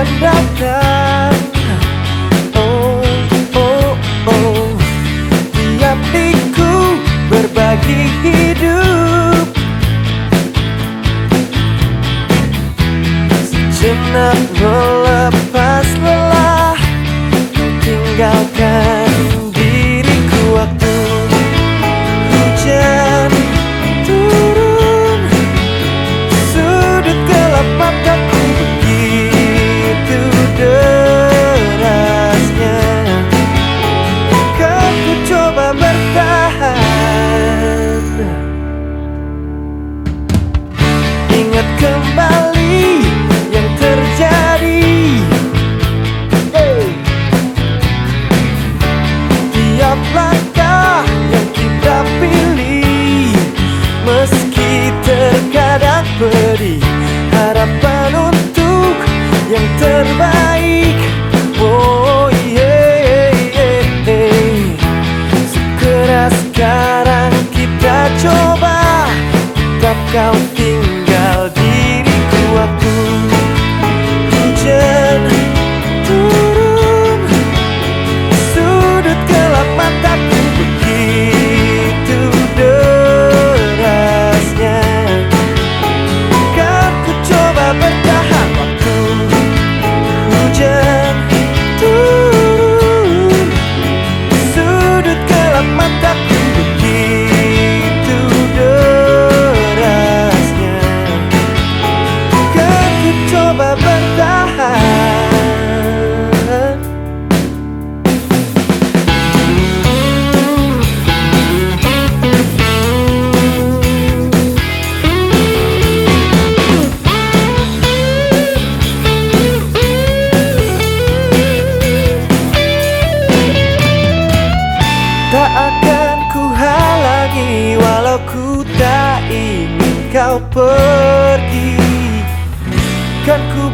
akan datang Oh, oh, oh. Tiap minggu berbagi hidup. coba Tetap kau lagi Walau ku tak ingin kau pergi. Kan ku